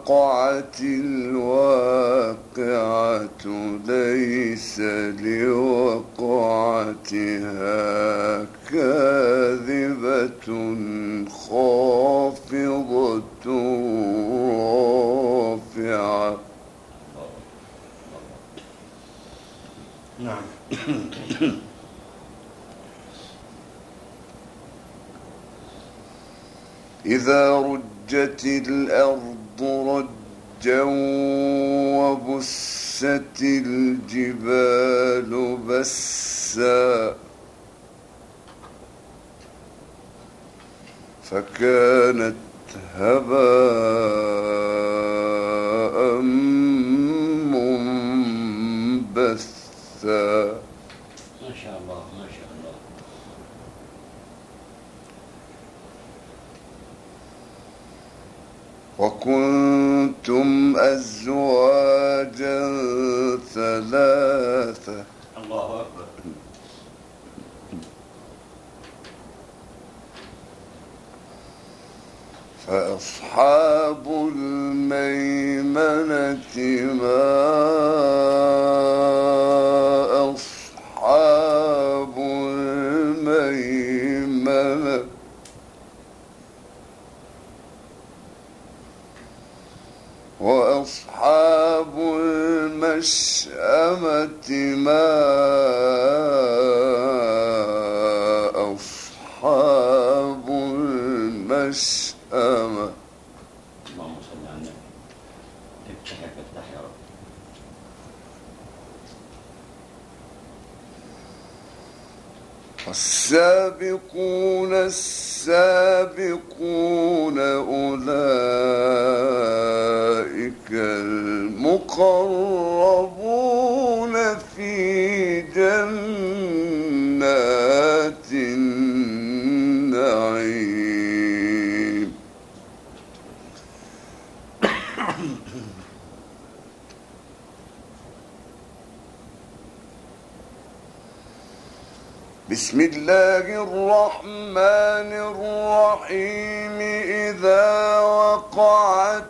وقعت الواقعة ليس لوقعتها كاذبة خافضة رافعة. نعم. إذا رجت الأرض رجا وبست الجبال بسا فكانت هباء منبثا ما شاء الله ما شاء الله وكنتم أزواجا ثلاثة الله أكبر فأصحاب الميمنة ما والسابقون السابقون أولئك المقربون في الله الرحمن الرحيم إذا وقعت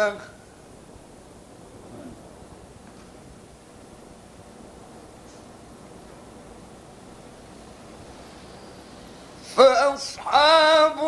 ثلاثة فأصحاب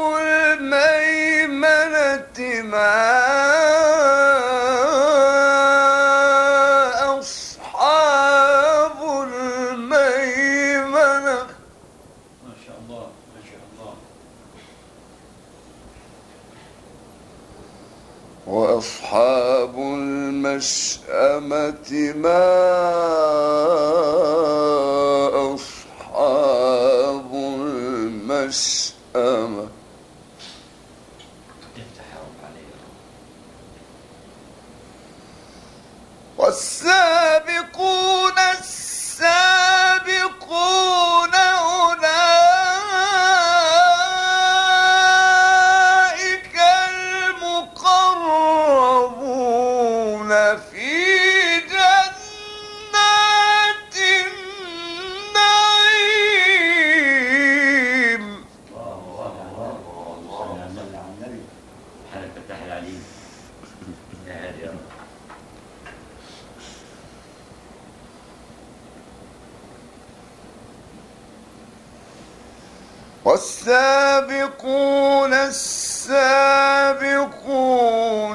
والسابقون السابقون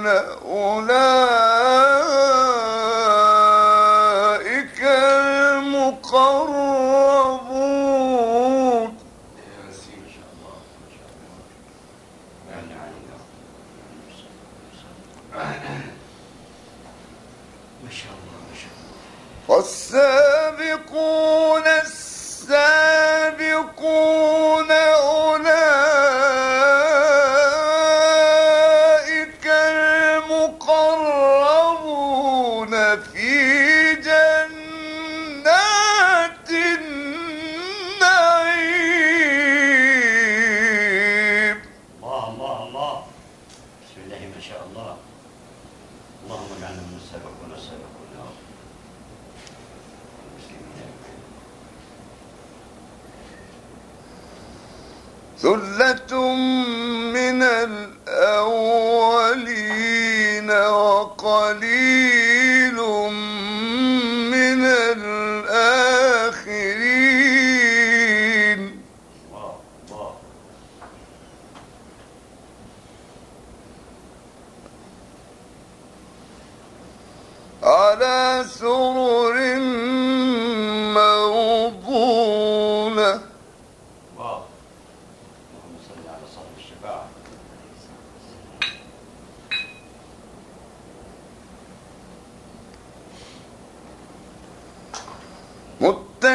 أولئك المقربون والسابقون ثلة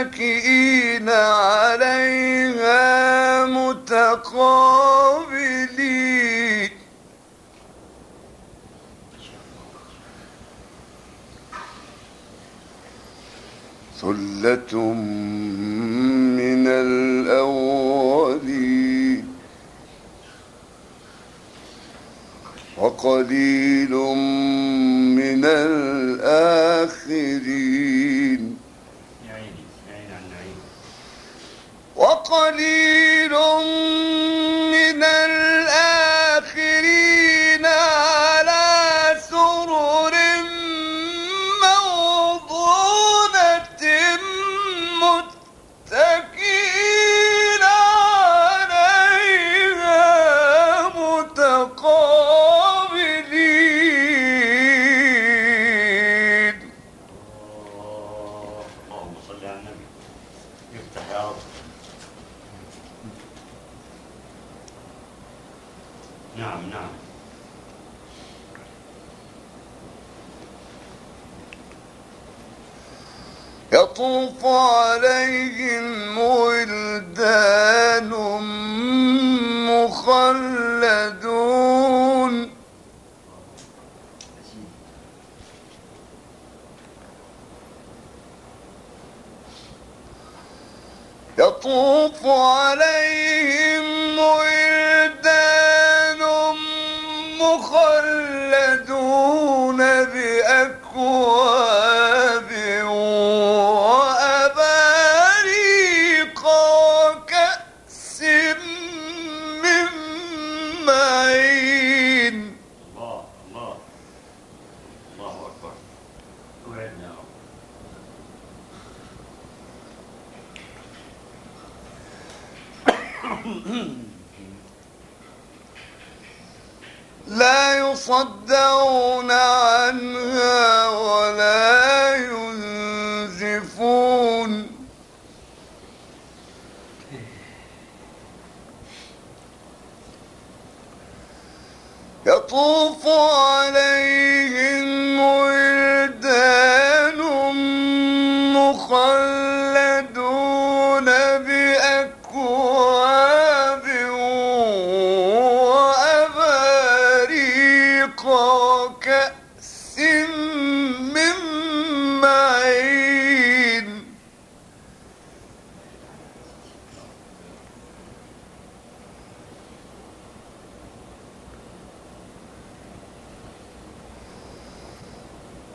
متكئين عليها متقابلين ثلة من الأولين وقليل من الأولين مولی نعم نعم. يطوف عليهم ولدان مخلد خود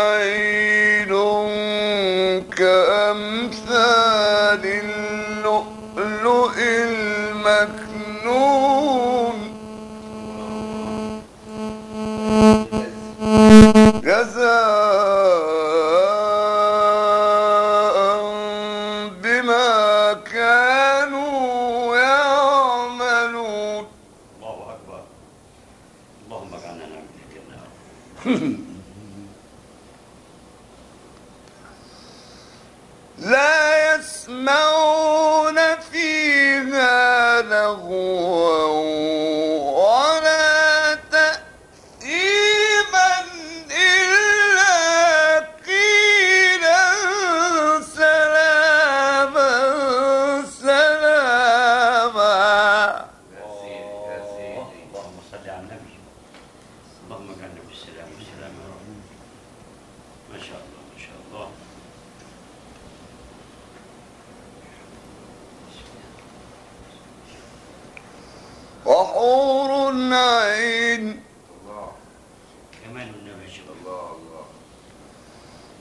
عين كأمثال اللؤلؤ المكنون جزاء فيها لغوا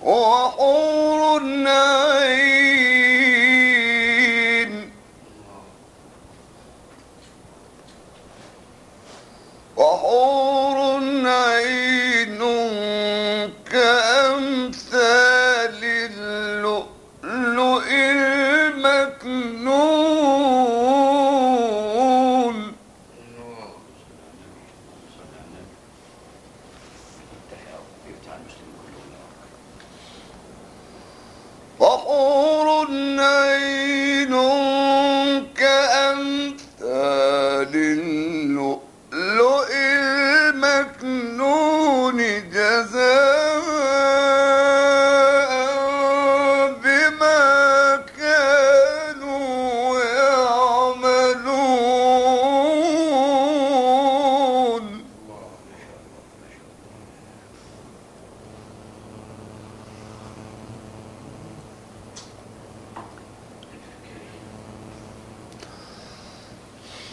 وحور عين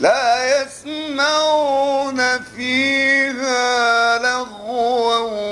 لا يسمعون فيها لغوا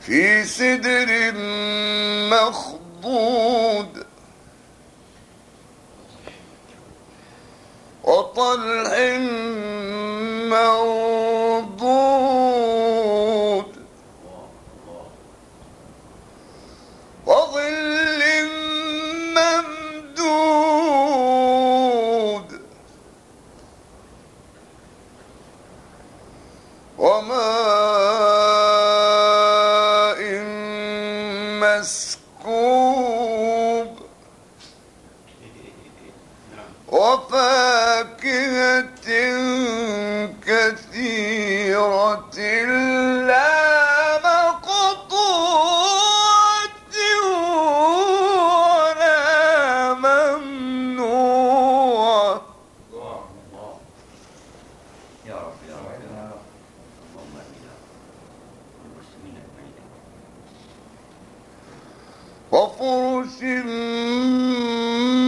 في سدر الناس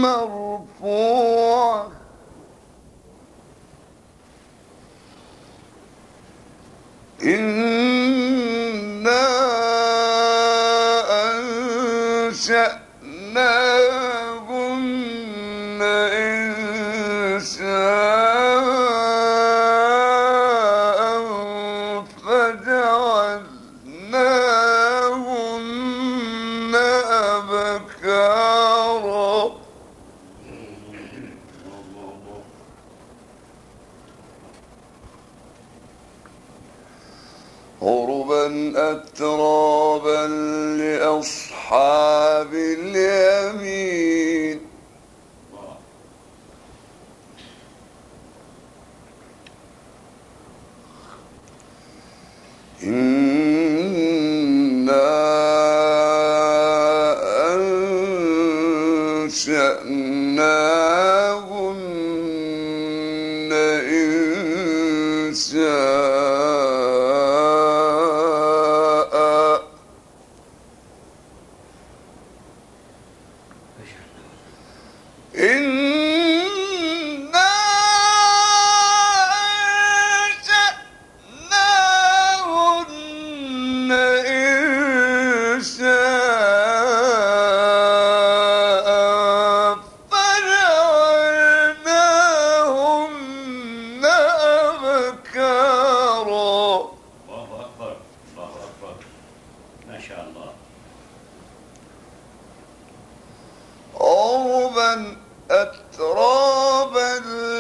مرفوعة إن عربا أترابا لأصحاب اليمين أترابا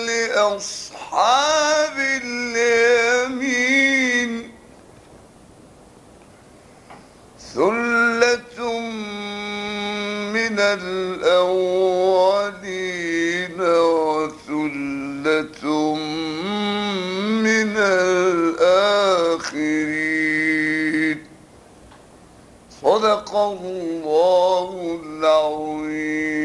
لأصحاب اليمين. ثلة من الأولين وثلة من الآخرين. صدق الله العظيم.